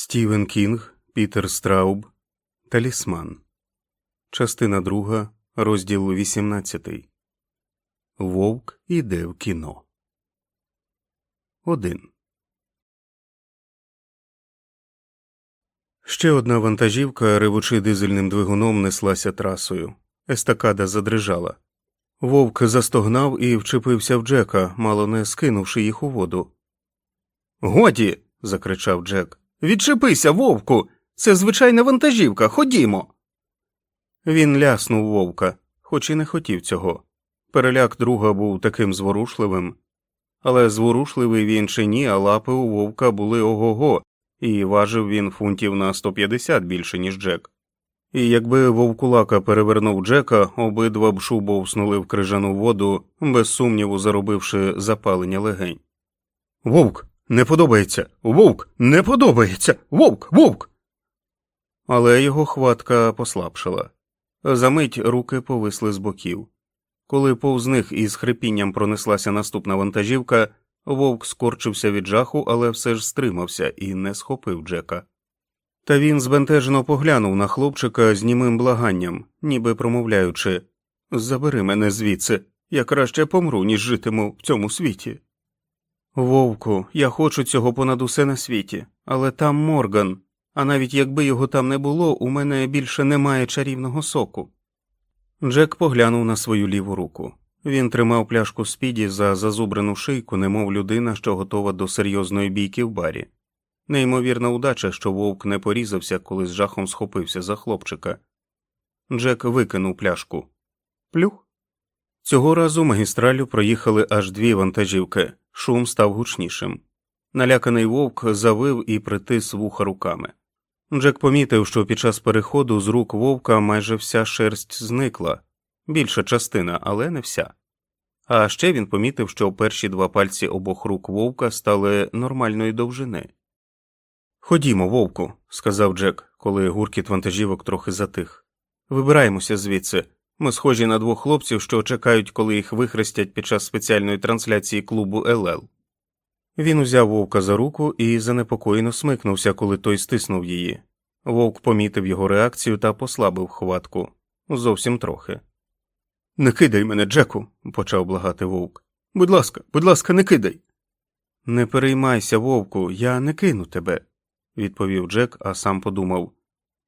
Стівен Кінг, Пітер Страуб, Талісман, Частина друга, розділ 18. Вовк іде в кіно. 1. Ще одна вантажівка, ревучи дизельним двигуном, неслася трасою. Естакада задрижала. Вовк застогнав і вчепився в Джека, мало не скинувши їх у воду. Годі. закричав Джек. Відчепися, вовку. Це звичайна вантажівка. Ходімо. Він ляснув вовка, хоч і не хотів цього. Переляк друга був таким зворушливим. Але зворушливий він чи ні, а лапи у вовка були ого го, і важив він фунтів на 150 більше, ніж Джек. І якби вовкулака перевернув Джека, обидва б шубовснули в крижану воду, без сумніву заробивши запалення легень. Вовк, не подобається. Вовк, не подобається. Вовк, вовк. Але його хватка послабшила. Замить руки повисли з боків. Коли повз них із хрипінням пронеслася наступна вантажівка, вовк скорчився від жаху, але все ж стримався і не схопив Джека. Та він збентежено поглянув на хлопчика з німим благанням, ніби промовляючи Забери мене звідси, я краще помру, ніж житиму в цьому світі. Вовку, я хочу цього понад усе на світі, але там Морган, а навіть якби його там не було, у мене більше немає чарівного соку. Джек поглянув на свою ліву руку. Він тримав пляшку спіді за зазубрену шийку, немов людина, що готова до серйозної бійки в барі. Неймовірна удача, що вовк не порізався, коли з жахом схопився за хлопчика. Джек викинув пляшку. Плюх. Цього разу магістралю проїхали аж дві вантажівки. Шум став гучнішим. Наляканий вовк завив і притис вуха руками. Джек помітив, що під час переходу з рук вовка майже вся шерсть зникла, більша частина, але не вся. А ще він помітив, що перші два пальці обох рук вовка стали нормальної довжини. Ходімо, вовку, сказав Джек, коли гуркіт вантажівок трохи затих. Вибираємося звідси. Ми схожі на двох хлопців, що чекають, коли їх вихрестять під час спеціальної трансляції клубу ЛЛ. Він узяв вовка за руку і занепокоєно смикнувся, коли той стиснув її. Вовк помітив його реакцію та послабив хватку зовсім трохи. Не кидай мене, Джеку, почав благати вовк. Будь ласка, будь ласка, не кидай. Не переймайся, вовку, я не кину тебе, відповів Джек, а сам подумав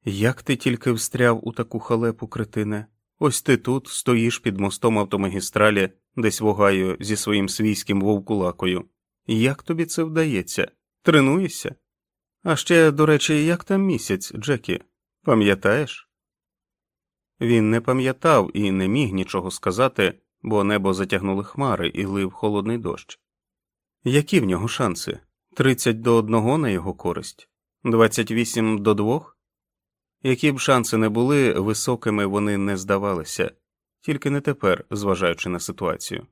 як ти тільки встряв у таку халепу, критине? Ось ти тут стоїш під мостом автомагістралі, десь в Огайо зі своїм свійським вовкулакою. Як тобі це вдається? Тренуєшся? А ще, до речі, як там місяць, Джекі, пам'ятаєш? Він не пам'ятав і не міг нічого сказати, бо небо затягнули хмари і лив холодний дощ. Які в нього шанси? Тридцять до одного на його користь, двадцять вісім до двох? Які б шанси не були, високими вони не здавалися, тільки не тепер, зважаючи на ситуацію.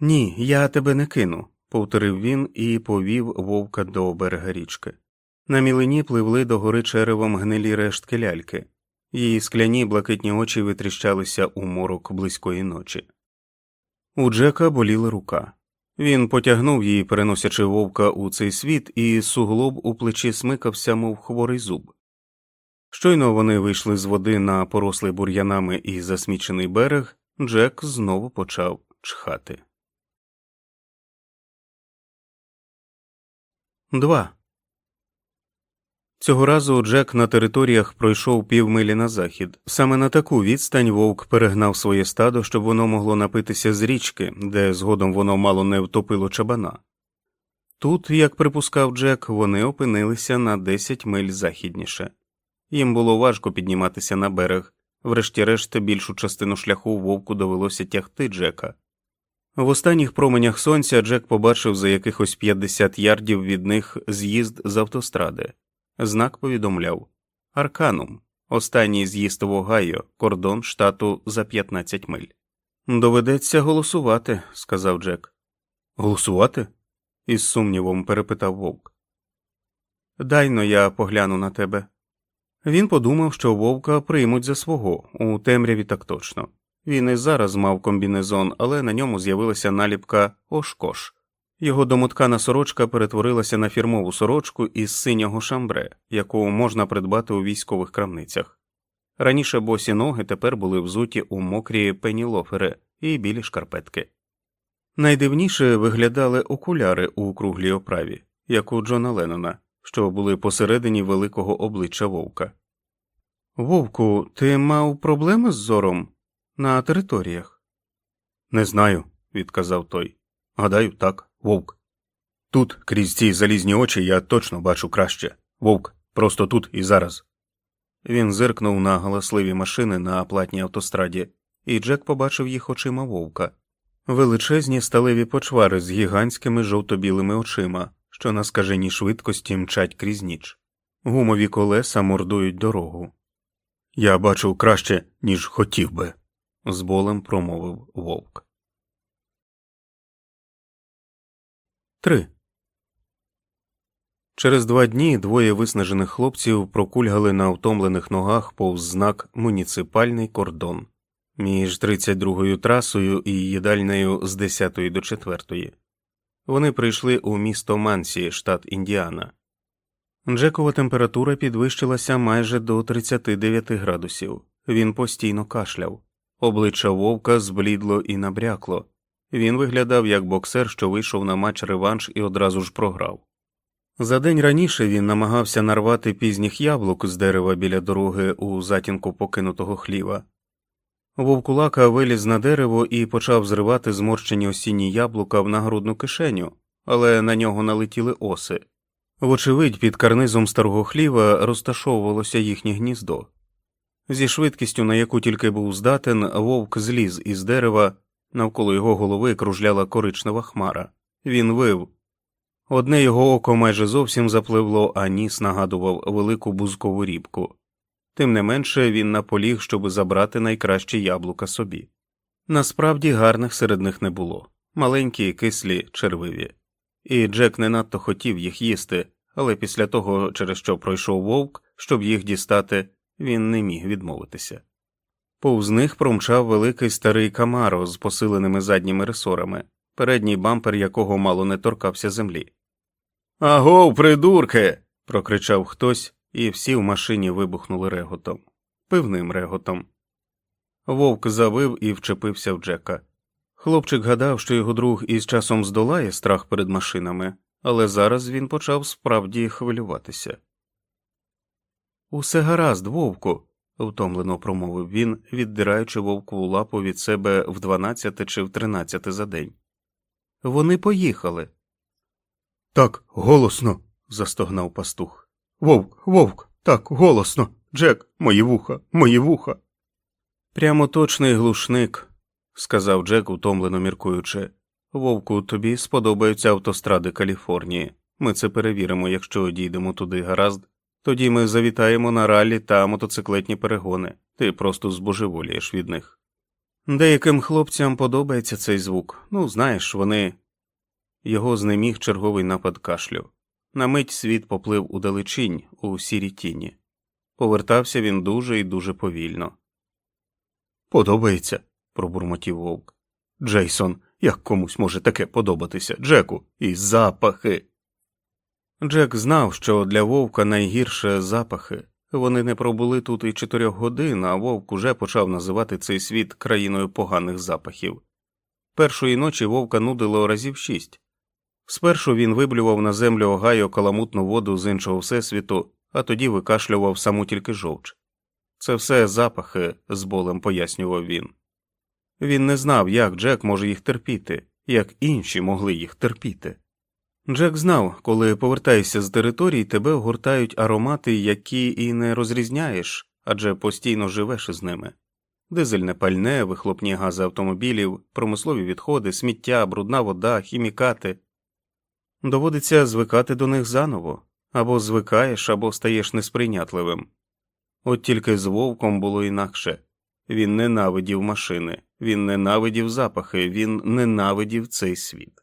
Ні, я тебе не кину, повторив він і повів вовка до берега річки. На мілині пливли до гори черевом гнилі рештки ляльки, її скляні блакитні очі витріщалися у морок близької ночі. У Джека боліла рука. Він потягнув її, переносячи вовка у цей світ, і суглоб у плечі смикався, мов хворий зуб. Щойно вони вийшли з води на порослий бур'янами і засмічений берег, Джек знову почав чхати. 2. Цього разу Джек на територіях пройшов півмилі на захід. Саме на таку відстань вовк перегнав своє стадо, щоб воно могло напитися з річки, де згодом воно мало не втопило чабана. Тут, як припускав Джек, вони опинилися на 10 миль західніше. Їм було важко підніматися на берег, врешті-решт більшу частину шляху вовку довелося тягти Джека. В останніх променях сонця Джек побачив за якихось 50 ярдів від них з'їзд з автостради. Знак повідомляв Арканум, останній з'їзд в Огайо, кордон штату за 15 миль. Доведеться голосувати, сказав Джек. Голосувати? із сумнівом перепитав вовк. Дайно я погляну на тебе. Він подумав, що вовка приймуть за свого у темряві так точно. Він і зараз мав комбінезон, але на ньому з'явилася наліпка Ошкош, Його домоткана сорочка перетворилася на фірмову сорочку із синього шамбре, яку можна придбати у військових крамницях. Раніше босі ноги тепер були взуті у мокрі пенілофери і білі шкарпетки. Найдивніше виглядали окуляри у круглій оправі, як у Джона Леннона, що були посередині великого обличчя вовка. Вовку, ти мав проблеми з зором на територіях? Не знаю, відказав той. Гадаю, так, вовк. Тут, крізь ці залізні очі, я точно бачу краще. Вовк, просто тут і зараз. Він зиркнув на галасливі машини на платній автостраді, і Джек побачив їх очима вовка величезні сталеві почвари з гігантськими жовто-білими очима, що на скаженій швидкості мчать крізь ніч. Гумові колеса мордують дорогу. Я бачу краще, ніж хотів би, з болем промовив вовк. 3. Через два дні двоє виснажених хлопців прокульгали на втомлених ногах повз знак муніципальний кордон між 32-ю трасою і їдальнею з 10 до 4. Вони прийшли у місто Мансі, штат Індіана. Джекова температура підвищилася майже до 39 градусів. Він постійно кашляв, обличчя вовка зблідло і набрякло. Він виглядав як боксер, що вийшов на матч реванш і одразу ж програв. За день раніше він намагався нарвати пізніх яблук з дерева біля дороги у затінку покинутого хліва. Вовкулака виліз на дерево і почав зривати зморщені осінні яблука в нагрудну кишеню, але на нього налетіли оси. Вочевидь, під карнизом старого хліва розташовувалося їхнє гніздо. Зі швидкістю, на яку тільки був здатен, вовк зліз із дерева, навколо його голови кружляла коричнева хмара. Він вив. Одне його око майже зовсім запливло, а ніс нагадував велику бузкову рібку. Тим не менше він наполіг, щоб забрати найкращі яблука собі. Насправді гарних серед них не було маленькі, кислі, червиві, і Джек не надто хотів їх їсти, але після того, через що пройшов вовк, щоб їх дістати, він не міг відмовитися. Повз них промчав великий старий камаро з посиленими задніми ресорами, передній бампер якого мало не торкався землі. Агов, придурки. прокричав хтось, і всі в машині вибухнули реготом, пивним реготом. Вовк завив і вчепився в Джека. Хлопчик гадав, що його друг із часом здолає страх перед машинами, але зараз він почав справді хвилюватися. Усе гаразд, вовку, втомлено промовив він, віддираючи вовкову лапу від себе в дванадцяте чи в тринадцяте за день. Вони поїхали. Так, голосно. застогнав пастух. Вовк, вовк, так, голосно. Джек, мої вуха, мої вуха. Прямо точний глушник, сказав Джек, утомлено міркуючи. Вовку, тобі сподобаються автостради Каліфорнії. Ми це перевіримо, якщо дійдемо туди гаразд. Тоді ми завітаємо на ралі та мотоциклетні перегони, ти просто збожеволієш від них. Деяким хлопцям подобається цей звук. Ну, знаєш, вони. Його знеміг черговий напад кашлю. На мить світ поплив у далечінь, у сірі тіні. Повертався він дуже і дуже повільно. Подобається, пробурмотів вовк. Джейсон, як комусь може таке подобатися, Джеку, і запахи. Джек знав, що для вовка найгірше запахи. Вони не пробули тут і чотирьох годин, а вовк уже почав називати цей світ країною поганих запахів. Першої ночі вовка нудило разів шість. Спершу він виблював на землю Огайо каламутну воду з іншого всесвіту, а тоді викашлював саму тільки жовч. Це все запахи, з болем пояснював він. Він не знав, як Джек може їх терпіти, як інші могли їх терпіти. Джек знав, коли повертаєшся з територій, тебе огортають аромати, які і не розрізняєш, адже постійно живеш із ними. Дизельне пальне, вихлопні гази автомобілів, промислові відходи, сміття, брудна вода, хімікати. Доводиться звикати до них заново або звикаєш, або стаєш несприйнятливим. От тільки з вовком було інакше він ненавидів машини, він ненавидів запахи, він ненавидів цей світ.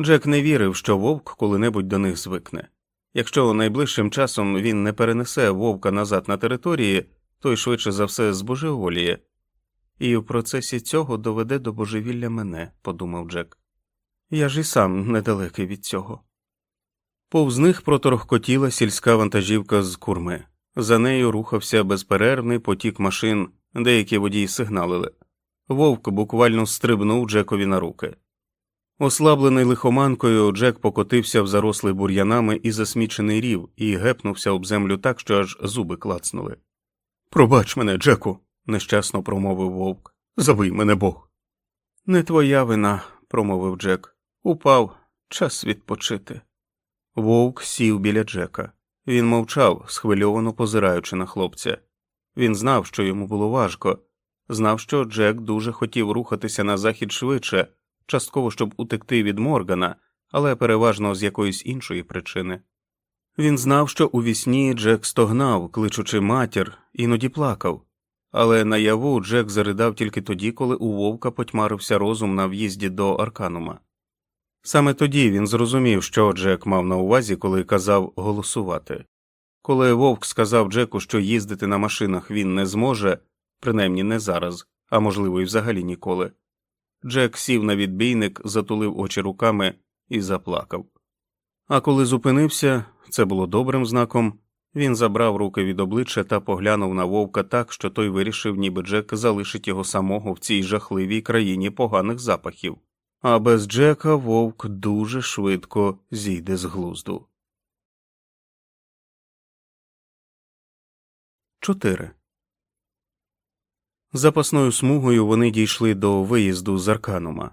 Джек не вірив, що вовк коли-небудь до них звикне. Якщо найближчим часом він не перенесе вовка назад на території, той швидше за все збожеволіє, і в процесі цього доведе до божевілля мене, подумав Джек. Я ж і сам недалекий від цього. Повз них проторохкотіла сільська вантажівка з курми. За нею рухався безперервний потік машин, деякі водії сигналили. Вовк буквально стрибнув Джекові на руки. Ослаблений лихоманкою, Джек покотився в зарослий бур'янами і засмічений рів і гепнувся об землю так, що аж зуби клацнули. Пробач мене, Джеку, нещасно промовив вовк. Забий мене Бог. Не твоя вина, промовив Джек. Упав, час відпочити. Вовк сів біля Джека. Він мовчав, схвильовано позираючи на хлопця. Він знав, що йому було важко, знав, що Джек дуже хотів рухатися на захід швидше, частково щоб утекти від Моргана, але переважно з якоїсь іншої причини. Він знав, що у вісні Джек стогнав, кличучи матір, іноді плакав, але наяву Джек заридав тільки тоді, коли у вовка потьмарився розум на в'їзді до Арканума. Саме тоді він зрозумів, що Джек мав на увазі, коли казав голосувати. Коли вовк сказав Джеку, що їздити на машинах він не зможе, принаймні не зараз, а можливо, і взагалі ніколи. Джек сів на відбійник, затулив очі руками і заплакав. А коли зупинився, це було добрим знаком. Він забрав руки від обличчя та поглянув на вовка так, що той вирішив, ніби Джек залишить його самого в цій жахливій країні поганих запахів а без Джека вовк дуже швидко зійде з глузду. 4. Запасною смугою вони дійшли до виїзду з Арканума.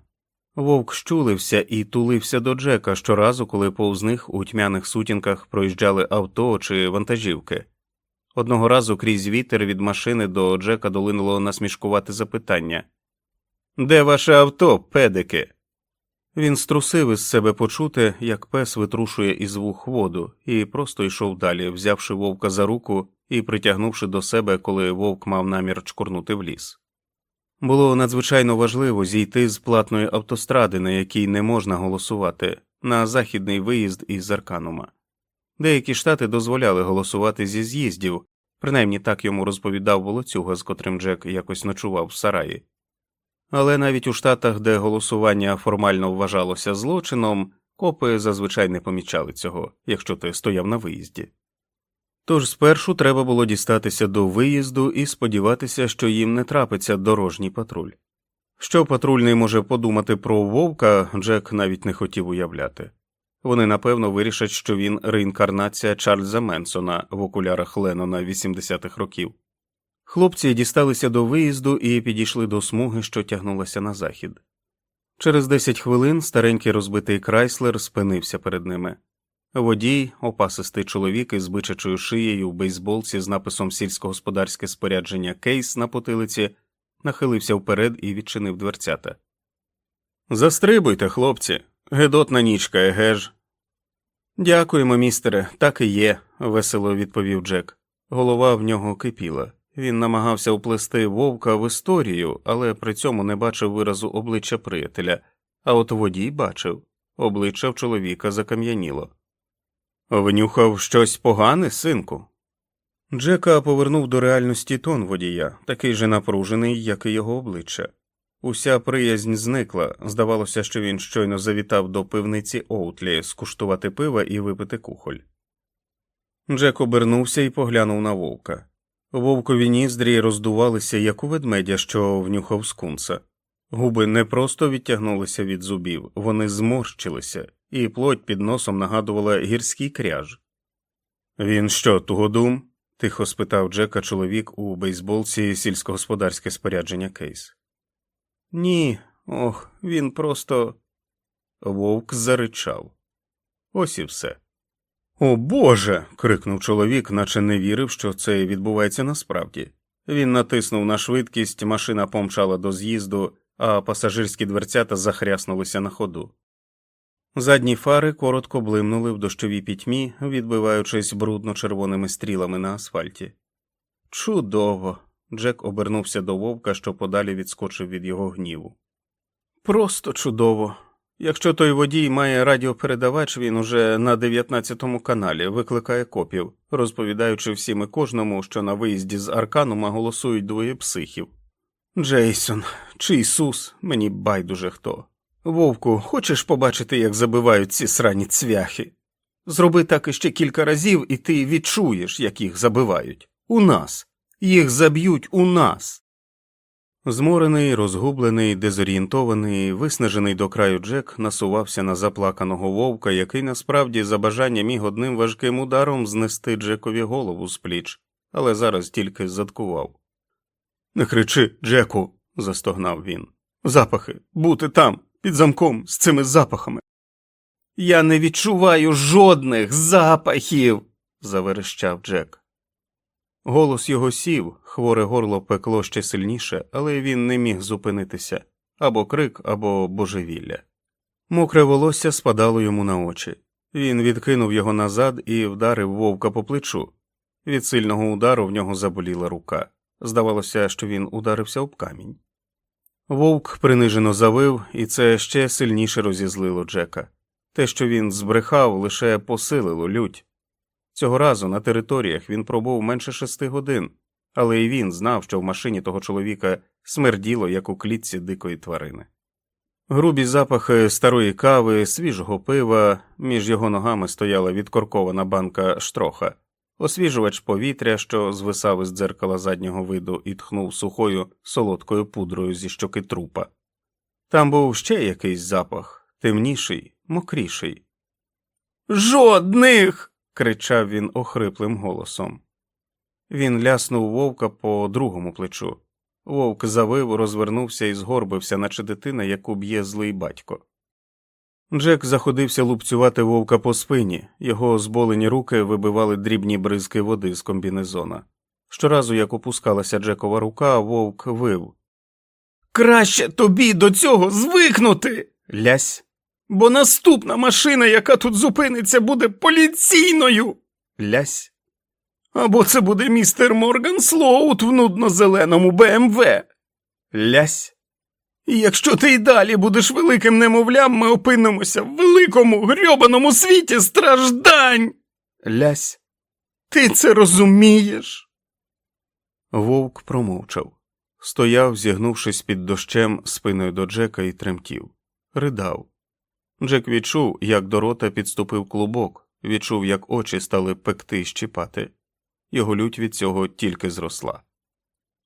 Вовк щулився і тулився до Джека щоразу, коли повз них у тьмяних сутінках проїжджали авто чи вантажівки. Одного разу крізь вітер від машини до Джека долинуло насмішкувати запитання Де ваше авто, педики? Він струсив із себе почути, як пес витрушує із вух воду, і просто йшов далі, взявши вовка за руку і притягнувши до себе, коли вовк мав намір чкурнути в ліс. Було надзвичайно важливо зійти з платної автостради, на якій не можна голосувати, на західний виїзд із Арканума. Деякі штати дозволяли голосувати зі з'їздів, принаймні так йому розповідав волоцюга, з котрим Джек якось ночував в сараї. Але навіть у штатах, де голосування формально вважалося злочином, копи зазвичай не помічали цього, якщо ти стояв на виїзді. Тож спершу треба було дістатися до виїзду і сподіватися, що їм не трапиться дорожній патруль. Що патрульний може подумати про вовка, Джек навіть не хотів уявляти. Вони напевно вирішать, що він реінкарнація Чарльза Менсона в окулярах Леннона 80-х років. Хлопці дісталися до виїзду і підійшли до смуги, що тягнулася на захід. Через десять хвилин старенький розбитий крайслер спинився перед ними. Водій, опасистий чоловік із бичачою шиєю в бейсболці з написом сільськогосподарське спорядження Кейс на потилиці, нахилився вперед і відчинив дверцята. Застрибуйте, хлопці, гедотна нічка, еге ж. Дякуємо, містере, так і є, весело відповів Джек. Голова в нього кипіла. Він намагався вплести вовка в історію, але при цьому не бачив виразу обличчя приятеля, а от водій бачив обличчя в чоловіка закам'яніло. Внюхав щось погане, синку. Джека повернув до реальності тон водія, такий же напружений, як і його обличчя. Уся приязнь зникла, здавалося, що він щойно завітав до пивниці Оутлі скуштувати пива і випити кухоль. Джек обернувся і поглянув на вовка. Вовкові ніздрі роздувалися, як у ведмедя, що внюхав скунса. Губи не просто відтягнулися від зубів, вони зморщилися, і плоть під носом нагадувала гірський кряж. Він що, тугодум? тихо спитав Джека чоловік у бейсболці сільськогосподарське спорядження Кейс. Ні, ох, він просто. Вовк заричав. Ось і все. О Боже. крикнув чоловік, наче не вірив, що це відбувається насправді. Він натиснув на швидкість, машина помчала до з'їзду, а пасажирські дверцята захряснулися на ходу. Задні фари коротко блимнули в дощовій пітьмі, відбиваючись брудно червоними стрілами на асфальті. Чудово. Джек обернувся до вовка, що подалі відскочив від його гніву. Просто чудово. Якщо той водій має радіопередавач, він уже на 19-му каналі викликає копів, розповідаючи всім і кожному, що на виїзді з Арканума голосують двоє психів. Джейсон чи Ісус, мені байдуже хто. Вовку, хочеш побачити, як забивають ці срані цвяхи? Зроби так іще кілька разів, і ти відчуєш, як їх забивають. У нас. Їх заб'ють у нас. Зморений, розгублений, дезорієнтований, виснажений до краю Джек насувався на заплаканого вовка, який насправді за бажання міг одним важким ударом знести Джекові голову з пліч, але зараз тільки заткував. Не кричи, Джеку, застогнав він. Запахи, бути там, під замком, з цими запахами. Я не відчуваю жодних запахів. заверещав Джек. Голос його сів, хворе горло пекло ще сильніше, але він не міг зупинитися або крик, або божевілля. Мокре волосся спадало йому на очі. Він відкинув його назад і вдарив вовка по плечу. Від сильного удару в нього заболіла рука. Здавалося, що він ударився об камінь. Вовк принижено завив, і це ще сильніше розізлило Джека. Те, що він збрехав, лише посилило лють. Цього разу на територіях він пробув менше шести годин, але і він знав, що в машині того чоловіка смерділо, як у клітці дикої тварини. Грубі запахи старої кави, свіжого пива, між його ногами стояла відкоркована банка штроха, освіжувач повітря, що звисав із дзеркала заднього виду і тхнув сухою солодкою пудрою зі щоки трупа. Там був ще якийсь запах, темніший, мокріший. Жодних. Кричав він охриплим голосом. Він ляснув вовка по другому плечу. Вовк завив, розвернувся і згорбився, наче дитина, яку б'є злий батько. Джек заходився лупцювати вовка по спині, його зболені руки вибивали дрібні бризки води з комбінезона. Щоразу, як опускалася Джекова рука, вовк вив. Краще тобі до цього звикнути. Лясь. Бо наступна машина, яка тут зупиниться, буде поліційною. Лясь. Або це буде містер Морган Слоут в нудно-зеленому БМВ. Лясь. І якщо ти й далі будеш великим немовлям, ми опинимося в великому грьобаному світі страждань. Лясь. Ти це розумієш? Вовк промовчав. Стояв, зігнувшись під дощем спиною до Джека і тремтів, ридав. Джек відчув, як до рота підступив клубок, відчув, як очі стали пекти щіпати. Його лють від цього тільки зросла.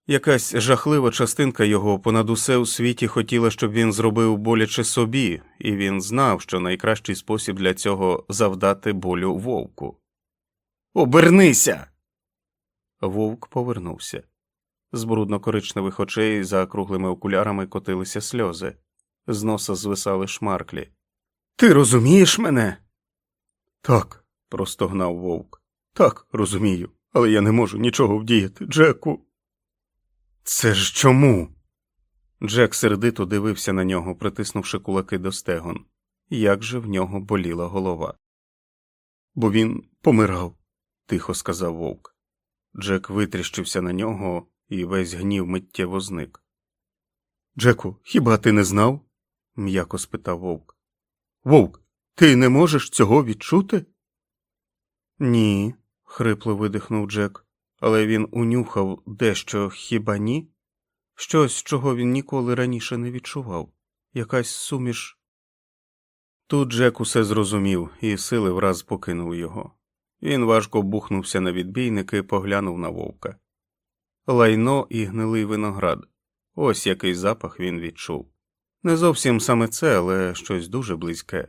Якась жахлива частинка його понад усе у світі хотіла, щоб він зробив боляче собі, і він знав, що найкращий спосіб для цього завдати болю вовку. Обернися. Вовк повернувся. З брудно коричневих очей за круглими окулярами котилися сльози, з носа звисали шмарклі. Ти розумієш мене? Так, простогнав вовк. Так, розумію, але я не можу нічого вдіяти, Джеку. Це ж чому? Джек сердито дивився на нього, притиснувши кулаки до стегон. Як же в нього боліла голова? Бо він помирав, тихо сказав вовк. Джек витріщився на нього і весь гнів миттєво зник. Джеку, хіба ти не знав? м'яко спитав вовк. Вовк, ти не можеш цього відчути? Ні, хрипло видихнув Джек, але він унюхав дещо хіба ні? Щось, чого він ніколи раніше не відчував, якась суміш. Тут Джек усе зрозумів, і сили враз покинув його. Він важко бухнувся на відбійники і поглянув на вовка. Лайно і гнилий виноград. Ось який запах він відчув. Не зовсім саме це, але щось дуже близьке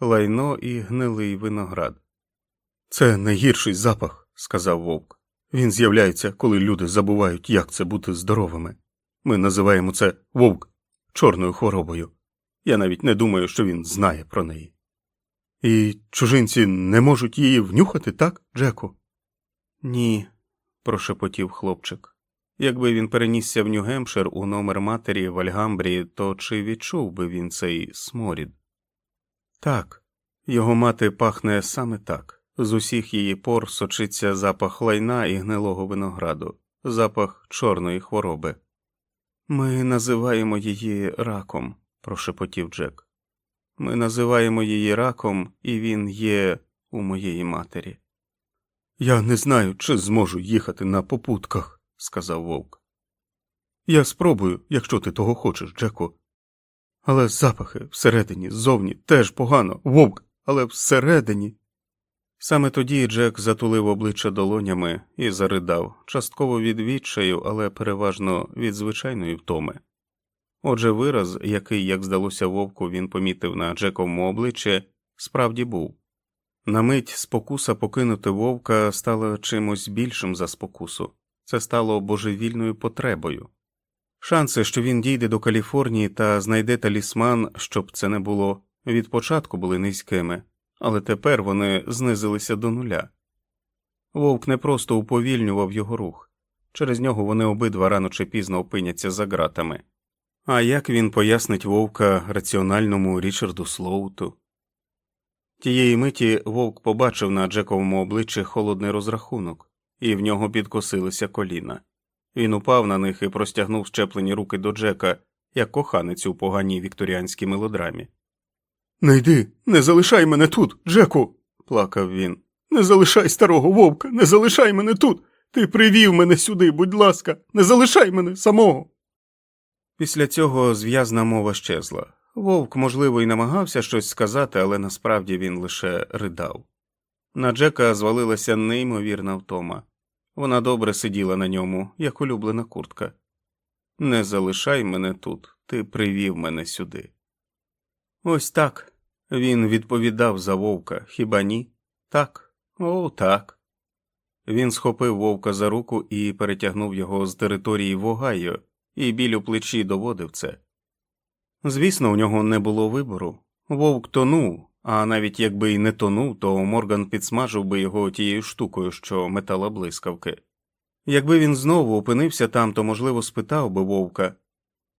лайно і гнилий виноград. Це найгірший запах, сказав вовк. Він з'являється, коли люди забувають, як це бути здоровими. Ми називаємо це вовк чорною хворобою. Я навіть не думаю, що він знає про неї. І чужинці не можуть її внюхати, так, Джеку? Ні, прошепотів хлопчик. Якби він перенісся в Нью-Гемпшир у номер матері в Альгамбрі, то чи відчув би він цей сморід? Так, його мати пахне саме так. З усіх її пор сочиться запах лайна і гнилого винограду, запах чорної хвороби. Ми називаємо її раком, прошепотів Джек. Ми називаємо її раком, і він є у моєї матері. Я не знаю, чи зможу їхати на попутках, сказав вовк. Я спробую, якщо ти того хочеш, Джеку. Але запахи всередині, ззовні теж погано, вовк, але всередині. Саме тоді Джек затулив обличчя долонями і заридав, частково від відчаю, але переважно від звичайної втоми. Отже, вираз, який, як здалося вовку, він помітив на Джековому обличчі, справді був. На мить спокуса покинути вовка стала чимось більшим за спокусу, це стало божевільною потребою. Шанси, що він дійде до Каліфорнії та знайде талісман, щоб це не було, від початку були низькими, але тепер вони знизилися до нуля. Вовк не просто уповільнював його рух, через нього вони обидва рано чи пізно опиняться за ґратами. А як він пояснить вовка раціональному Річарду Слоуту? Тієї миті вовк побачив на Джековому обличчі холодний розрахунок, і в нього підкосилися коліна. Він упав на них і простягнув щеплені руки до Джека, як коханець у поганій вікторіанській мелодрамі. Не йди, не залишай мене тут, Джеку, плакав він. Не залишай старого вовка, не залишай мене тут. Ти привів мене сюди, будь ласка, не залишай мене самого. Після цього зв'язна мова щезла. Вовк, можливо, і намагався щось сказати, але насправді він лише ридав. На Джека звалилася неймовірна втома. Вона добре сиділа на ньому, як улюблена куртка. Не залишай мене тут, ти привів мене сюди. Ось так. Він відповідав за вовка, хіба ні? Так, о, так. Він схопив вовка за руку і перетягнув його з території Вогайо, і біль у плечі доводив це. Звісно, у нього не було вибору. Вовк тонув, а навіть якби й не тонув, то Морган підсмажив би його тією штукою, що метала блискавки. Якби він знову опинився там, то, можливо, спитав би вовка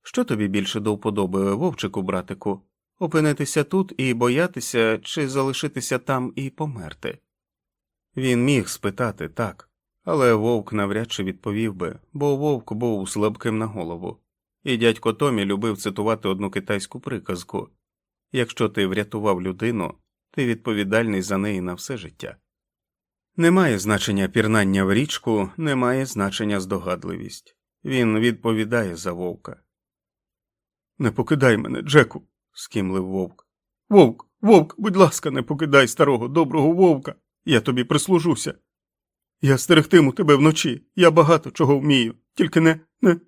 що тобі більше до вподоби, вовчику, братику, опинитися тут і боятися, чи залишитися там і померти? Він міг спитати так, але вовк навряд чи відповів би, бо вовк був слабким на голову, і дядько Томі любив цитувати одну китайську приказку якщо ти врятував людину, ти відповідальний за неї на все життя. Немає значення пірнання в річку, немає значення здогадливість. Він відповідає за вовка. Не покидай мене, Джеку, скімлив вовк. Вовк, вовк, будь ласка, не покидай старого доброго вовка. Я тобі прислужуся. Я стерегтиму тебе вночі, я багато чого вмію, тільки не. не.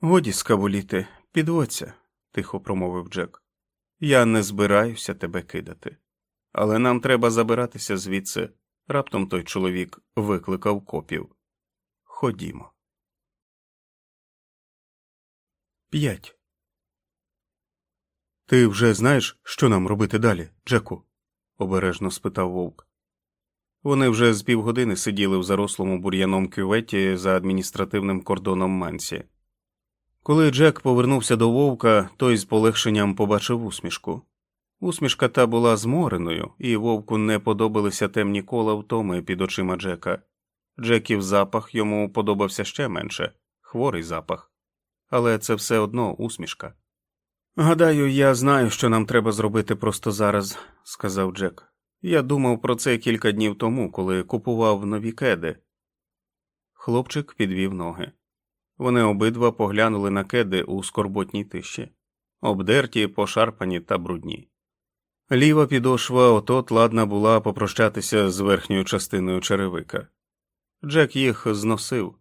Годі скавуліти, підводься, тихо промовив Джек. Я не збираюся тебе кидати, але нам треба забиратися звідси. Раптом той чоловік викликав копів. Ходімо. П'ять. Ти вже знаєш, що нам робити далі, Джеку? обережно спитав вовк. Вони вже з півгодини сиділи в зарослому бур'яном кюветі за адміністративним кордоном Мансі. Коли Джек повернувся до вовка, той з полегшенням побачив усмішку. Усмішка та була змореною, і вовку не подобалися темні кола втоми під очима Джека. Джеків запах йому подобався ще менше хворий запах, але це все одно усмішка. Гадаю, я знаю, що нам треба зробити просто зараз, сказав Джек. Я думав про це кілька днів тому, коли купував нові кеди. Хлопчик підвів ноги. Вони обидва поглянули на кеди у скорботній тиші, обдерті, пошарпані та брудні. Ліва підошва отот ладна була попрощатися з верхньою частиною черевика. Джек їх зносив.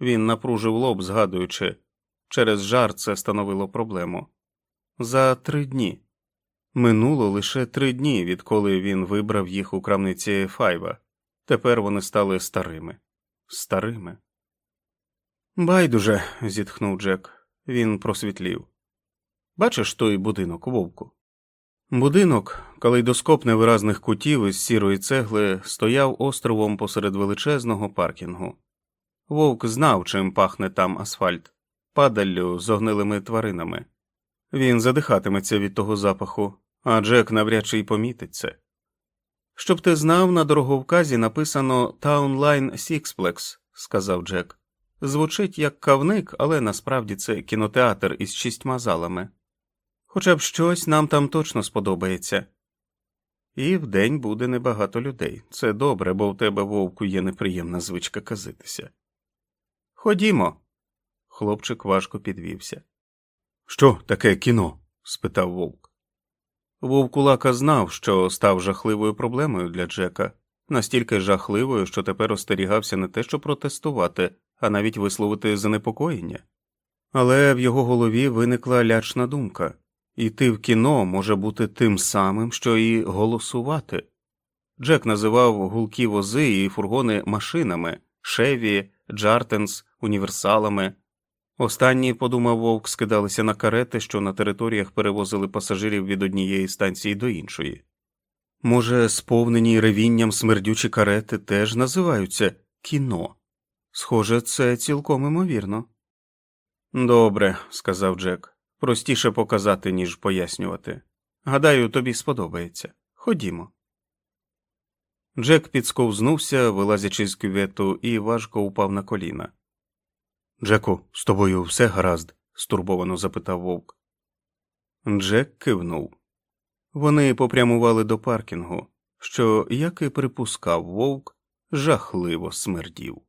Він напружив лоб, згадуючи, через жар це становило проблему. За три дні. Минуло лише три дні, відколи він вибрав їх у крамниці Файва. Тепер вони стали старими. Старими. Байдуже, зітхнув Джек. Він просвітлів. Бачиш той будинок вовку? Будинок, калейдоскоп невиразних кутів із сірої цегли, стояв островом посеред величезного паркінгу. Вовк знав, чим пахне там асфальт, падаллю з огнилими тваринами. Він задихатиметься від того запаху, а Джек навряд чи й помітить це. Щоб ти знав, на дороговказі написано Таунлайн Sixplex», – сказав Джек. Звучить як кавник, але насправді це кінотеатр із шістьма залами. Хоча б щось нам там точно сподобається. І вдень буде небагато людей. Це добре, бо в тебе вовку є неприємна звичка казитися. Ходімо. Хлопчик важко підвівся. Що таке кіно? спитав вовк. Вовкулака знав, що став жахливою проблемою для Джека, настільки жахливою, що тепер остерігався не те, що протестувати, а навіть висловити занепокоєння. Але в його голові виникла лячна думка іти в кіно може бути тим самим, що і голосувати. Джек називав гулкі вози і фургони машинами, шеві, джартранс, універсалами. Останні, подумав вовк, скидалися на карети, що на територіях перевозили пасажирів від однієї станції до іншої. Може, сповнені ревінням смердючі карети теж називаються кіно. Схоже, це цілком імовірно. Добре, сказав Джек. Простіше показати, ніж пояснювати. Гадаю, тобі сподобається. Ходімо. Джек підсковзнувся, вилазячи з кювету, і важко упав на коліна. Джеку, з тобою все гаразд? стурбовано запитав вовк. Джек кивнув. Вони попрямували до паркінгу, що, як і припускав вовк, жахливо смердів.